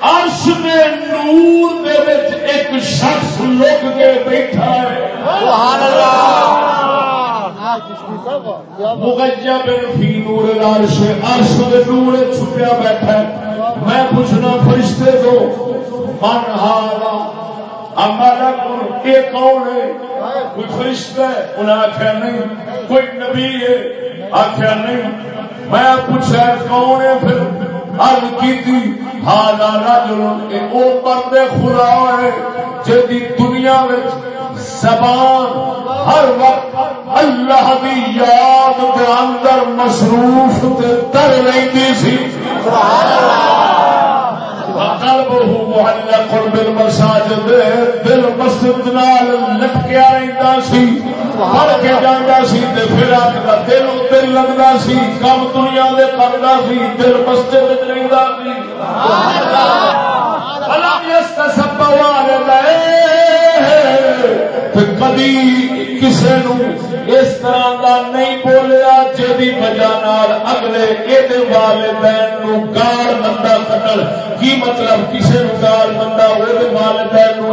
عرش دے نور دے وچ ایک شخص لوگ کے بیٹھا ہے۔ سبحان اللہ۔ مغیب فی نور العرش عرش دے نور چھپیا بیٹھا ہے۔ میں پوچھنا فرشتے دو من ہارا ہمارا یہ کون ہے؟ کوئی فرشتہ ہے؟ انہیں آخیا نہیں۔ کوئی نبی ہے؟ آخیا نہیں۔ میں پوچھا کون ہے پھر؟ ارد کی تھی ہالا رجل وہ مرد خدا ہے جی دنیا زبان ہر وقت اللہ دی یاد دے اندر مصروف تے تر رہی سی۔ سبحان اللہ۔ قلبه معلق بالمساجد دل مسجد نال لٹکیا رہندا سی پڑھ کے جاندا سی تے پھر آکدا دل دل لگدا سی کم دنیا دے کردا سی دل مسجد وچ رہندا سی۔ سبحان اللہ! فلم يستسب والديه کدی کبھی کسے نو اس طرح دا نہیں بولیا جی وجہ اگلے یہ والدین نو گال بندہ کٹل کی مطلب کسے نو گال بندہ وہ والدین نو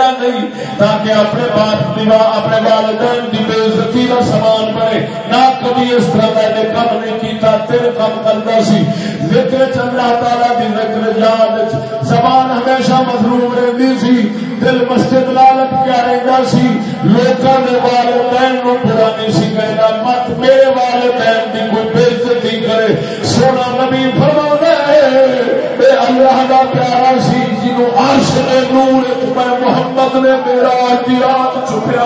اینے نہیں، تاکہ اپنے باپ دیوا اپنے والدین دی بے عزتی کا سامان بنے۔ نہ کبھی اس طرح کا نے کم نہیں کیتا، تیرے کم کرتا سی۔ ذکر چ اللہ تعالی دی ذکر یاد زبان ہمیشہ مظلوم رہندی سی۔ دل مسجد لالت کیا رہندا سی۔ لوکاں دے والدین نو برا نہیں سی کہنا مت میرے والدین دی کوئی بے عزتی کرے۔ سونا نبی فرماؤں اے اللہ دا پیارا سی جنوں عرش دے نور میں محمد نے میرا رات چھپیا۔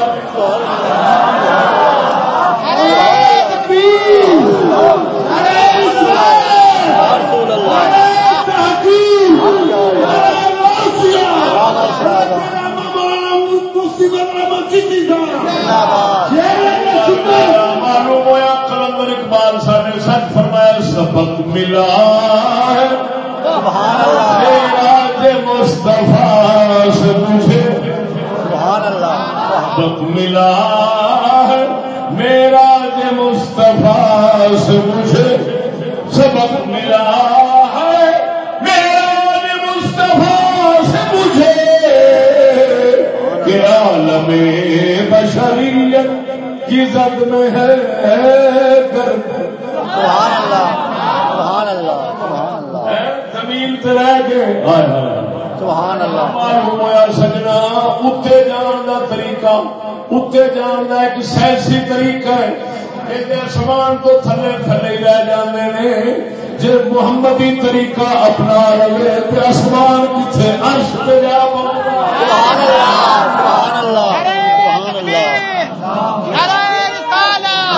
معلوم ہوا کلندر اقبال صاحب نے سچ فرمایا، سبق ملا ہے۔ سبحان اللہ۔ مصطفیٰ سے مجھے سبحان اللہ ملا ہے۔ میرا مصطفیٰ سے مجھے سبق ملا ہے۔ میرا مصطفیٰ سے مجھے کہ عالم بشریت کی زد میں ہے۔ سبحان اللہ سبحان اللہ سبحان اللہ زمین پہ رہ گئے۔ سبحان اللہ۔ ہوا سجنا اتنے جان کا طریقہ اتنے جان کا ایک سائنسی طریقہ ہے۔ آسمان تو تھلے تھلے رہ جاندے نے۔ جی محمدی طریقہ اپنا لگے تو آسمان کتنے عرش پہ جا سبحان اللہ سبحان اللہ سبحان اللہ۔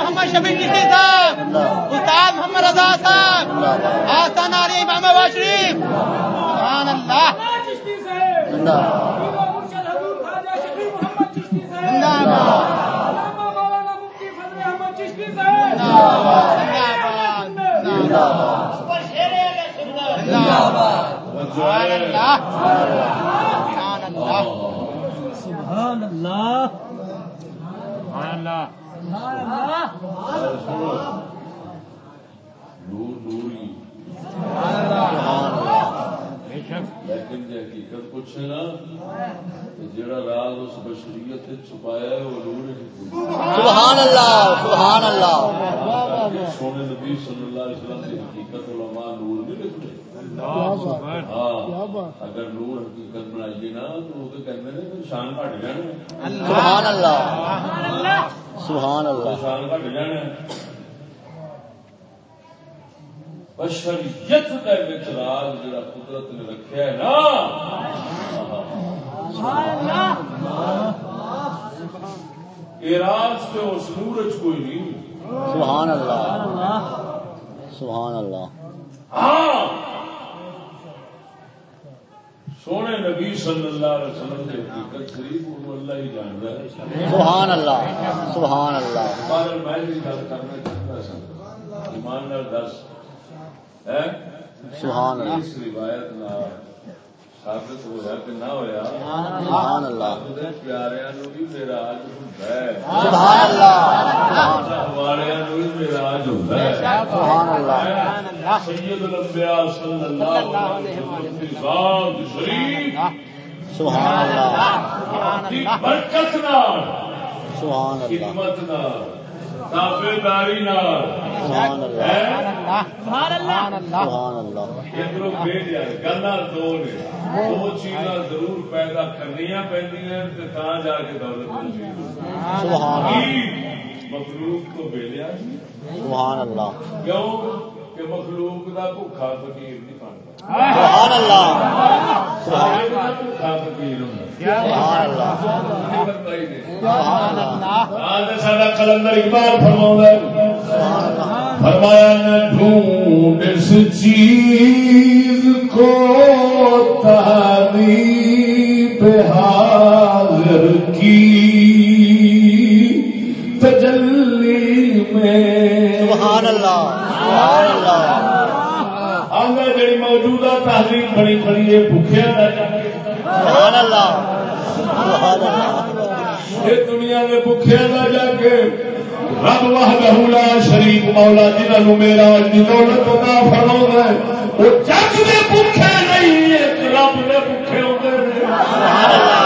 محمد شبیر صاحب استاد محمد رضا صاحب۔ شریف سبحان اللہ۔ چشتی سے زندہ مرشد حضور خواجہ شفیع محمد چشتی سے زندہ باد علامہ مولانا مفتی فضل احمد چشتی سے زندہ باد زندہ باد زندہ باد سبحان اللہ۔ سبحان اللہ۔ سبحان اللہ۔ نور نوری۔ لیکن جی حقیقت پوچھے نا تو جڑا راز اس بشریت چھپایا ہے وہ نور ہی سبحان اللہ سبحان اللہ۔ سونے نبی صلی اللہ علیہ وسلم کی حقیقت علماء نور نہیں لکھتے۔ ہاں بات۔ اگر نور حقیقت بنائیے نا تو وہ کہتے ہیں کہ شان گھٹ جانا سبحان اللہ۔ سبحان اللہ۔ شان گھٹ جانا بشریت کا وچ راز جڑا قدرت نے رکھیا ہے نا۔ اعراض تے اس نور چ کوئی نہیں۔ سبحان اللہ۔ سبحان اللہ۔ ہاں۔ سونے نبی صلی اللہ علیہ وسلم کی حقیقت شریف اللہ ہی جانتا ہے۔ سبحان اللہ۔ سبحان اللہ۔ پر میں بھی گل کرنا چاہتا سا ایمان دس۔ سبحان اللہ. اس روایت نال ثابت ہوا کہ نہ ہویا؟ سبحان اللہ. پیاریاں نو بھی میرا آج ہوندا ہے۔ سبحان اللہ. اللہ والیاں نو بھی میرا آج ہوندا ہے۔ سبحان اللہ. سید الانبیاء صلی اللہ علیہ وسلم شریف۔ سبحان اللہ. کی برکت نال سبحان اللہ. خدمت نال۔ ادھر بھیجا گلا دو نے۔ دو چیزاں ضرور پیدا کرنیا پہنیا تا جا کے دولت مخلوق کو بھیجا سبحان اللہ۔ کیوں؟ کہ مخلوق کا بھوکا فقیر نہیں بنتا۔ سبحان اللہ. کلندر اقبال فرما سبحان اللہ. فرمایا نہ ڈھونڈ اس چیز کو تعریب حاضر کی. تجلی میں سبحان اللہ. سبحان اللہ. آگے جڑی موجودہ تحریر بنی کھڑی ہے سبحان اللہ اللہ یہ دنیا کے بھوکھیا کا جا کے رب وحدہ لا شریف مولا جنہوں میرا دی دولت عطا فرماؤں ہے وہ جگ دے بھوکے نہیں رب دے بھوکے ہوتے ہیں۔ سبحان اللہ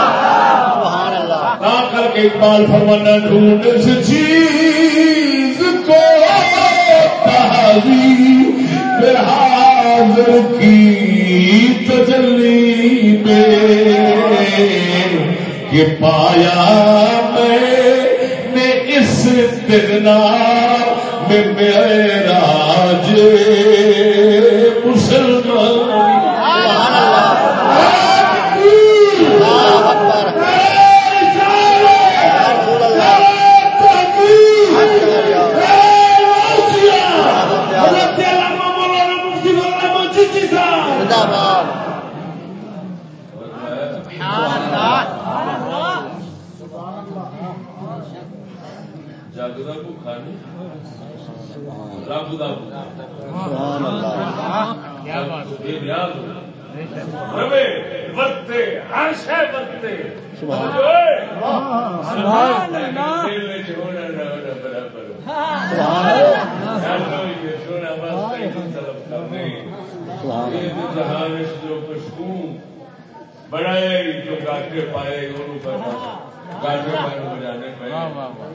سبحان اللہ تا کر کے اقبال فرمانا ڈھونڈ اس چیز کو تحریر حاضر کی تجلی میں کہ پایا میں نے اس دگنا میں میرا مسلمان زندہ باد۔ جگ کا نہیں رب ہر برابر۔ جہان جو جو گاٹے پائے انہوں پر گاٹے پائے انہوں بجانے پائے۔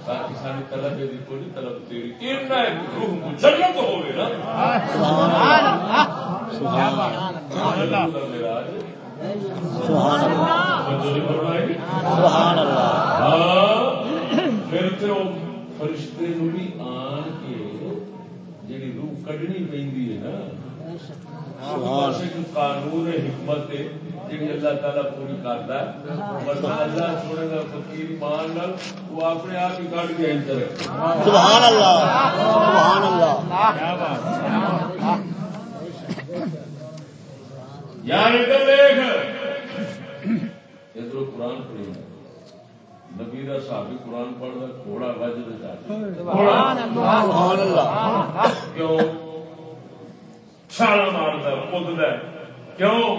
باقی سانی طلب ہے دی کوئی طلب تیری۔ اتنا روح مجرد ہوئے نا۔ سبحان اللہ۔ سبحان اللہ۔ سبحان اللہ۔ سبحان اللہ۔ پھر تو فرشتے نو بھی آن کے جی روح کڈنی نا۔ ایک قانون حکمت ہے جی اللہ تعالیٰ پوری کرتا ہے۔ ورنہ اللہ سونے کا فقیر مان نال وہ اپنے آپ ہی کٹ کے اندر سبحان اللہ۔ سبحان اللہ۔ یار ادھر دیکھ۔ ادھر قرآن پڑھی نبی کا صحابی قرآن پڑھتا گھوڑا وجد سبحان اللہ۔ کیوں؟ چھالا مارتا کودتا کیوں؟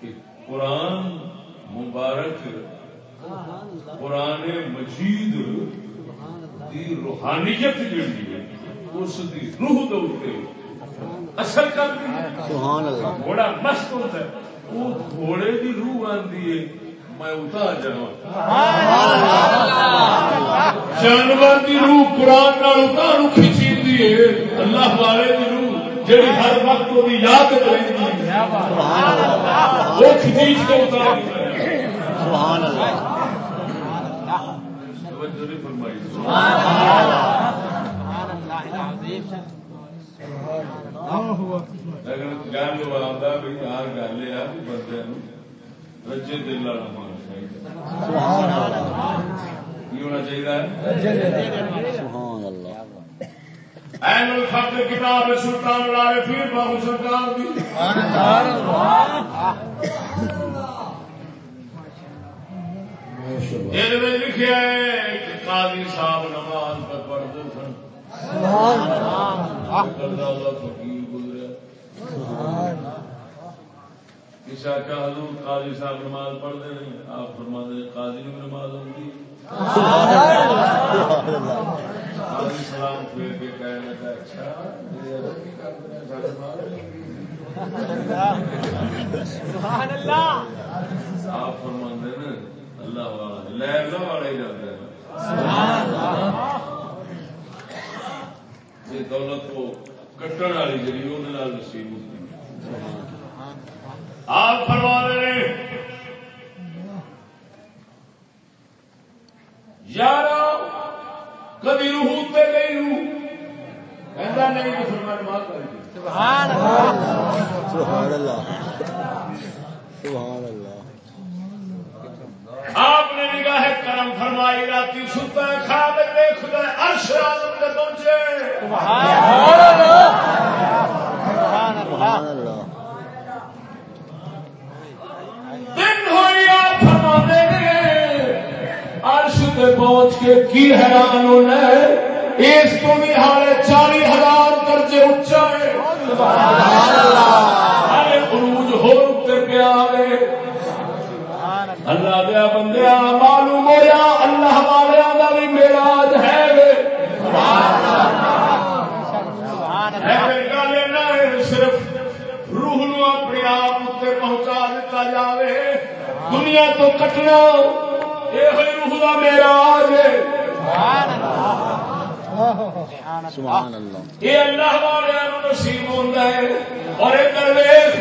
کہ قرآن مبارک قرآن مجید دی روحانیت جڑی ہے اس دی روح دے اثر ہے۔ اللہ۔ گھوڑا مست ہوتا ہے۔ وہ گھوڑے کی روح آتی ہے میں اتار جا جانور کی روح قرآن نال اتارو کھچی ہے۔ اللہ والے جڑی ہر وقت وہ یاد رہتی ہے سبحان اللہ وہ کھچیچ کے اتار سبحان اللہ۔ توجہ نہیں فرمائی لیکن گل آتا بھی ہر گل یہ بھی بندے رجے دل والا ہونا چاہیے ہونا چاہیے الفقر کتاب سلطان العارفین بابو سرکار دی۔ یہ میں لکھیا ہے کہ قاضی صاحب نماز پر پڑھتے سن۔ اللہ۔ فقیر حضور قاضی صاحب نماز نہیں آپ فرماتے ہیں قاضی نماز آتی آپ فرماتے اللہ والا لے والا ہی یہ دولت کو کٹن والی جی وہ نصیب ہوتی آپ فرما رہے یار کبھی روح تے گئی روح۔ نہیں سبحان اللہ. سبحان اللہ. آپ نے نگاہ کرم فرمائی راتی ستا کھا دے دے خدا عرش پہنچے۔ سبحان کے کی حیران ہونا ہے اس کو بھی ہارے چالی ہزار درجے اچا ہے۔ ہر عروج ہو تے پیا ہے اللہ دیا بندیا معلوم ہوا اللہ والے کا بھی میراج ہے صرف روح نو اپنے آپ اتنے پہنچا دیتا جاوے۔ دنیا تو کٹنا یہ روح کا میراج سبحان اللہ. یہ اللہ والے نصیب ہوتا ہے اور ایک درویش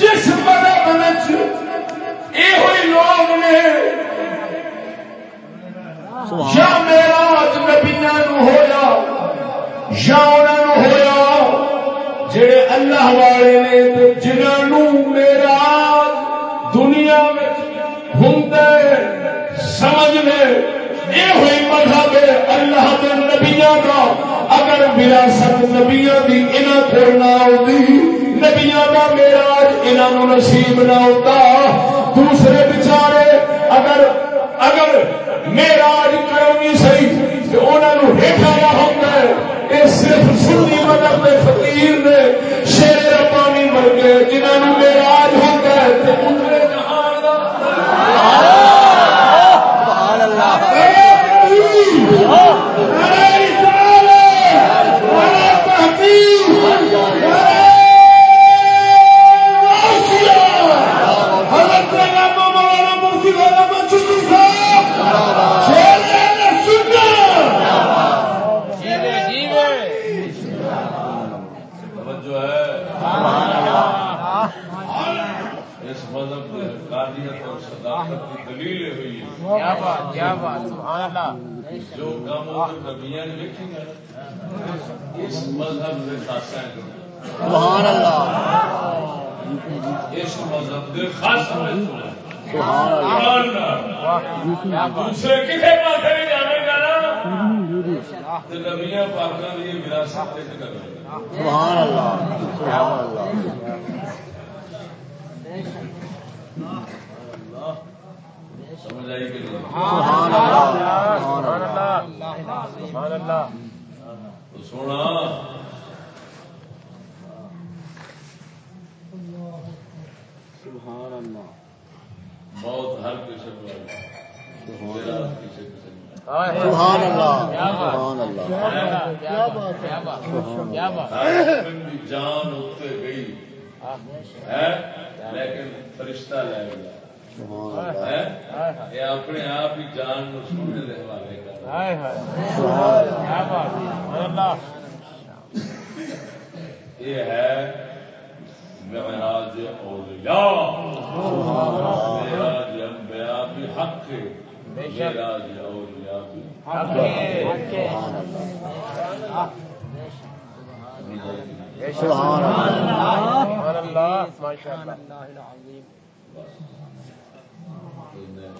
جس مدد یہ ہوئی لوگ نے یا میراج نبیا ہویا یا انہوں ہویا جڑے اللہ والے نے جنہوں میراج دنیا میں ہوں سمجھنے یہ ہوئی مذہب اللہ کے نبیا کا اگر وراثت نبیا کی انہوں کو نہ ہوتی نبیا کا میراج انہوں نصیب نہ ہوتا۔ دوسرے بچارے، اگر اگر میراج کرونی سی، تو انہوں نے ہٹایا ہوتا ہے۔ یہ صرف سنی مدد میں فقیر نے شیر ربانی مر گئے جنہوں نے میراج ہوتا ہے کیا بات سبحان اللہ۔ جو کام اس مذہب سے خاصا ہے سبحان اللہ۔ اس مذہب کے خاصا ہے سبحان اللہ۔ دوسرے کسی پاس نہیں جانے گا نا تو نبیاں پاکوں کی وراثت کیسے کریں سبحان اللہ۔ سبحان اللہ سمجھ آئی کہ نہیں سبحان اللہ سبحان اللہ سبحان اللہ تو سونا اللہ موت ہر قسم سبحان اللہ سبحان اللہ کیا بات کیا بات جان اتنے گئی لیکن فرشتہ لے گیا یہ اپنے آپ ہی جان کو سونے دے یہ ہے معراج اولیاء۔ معراج انبیاء بھی حق ہے۔ معراج اولیاء بھی حق ہے۔ سبحان اللہ سبحان اللہ۔ ماشاء اللہ اللہ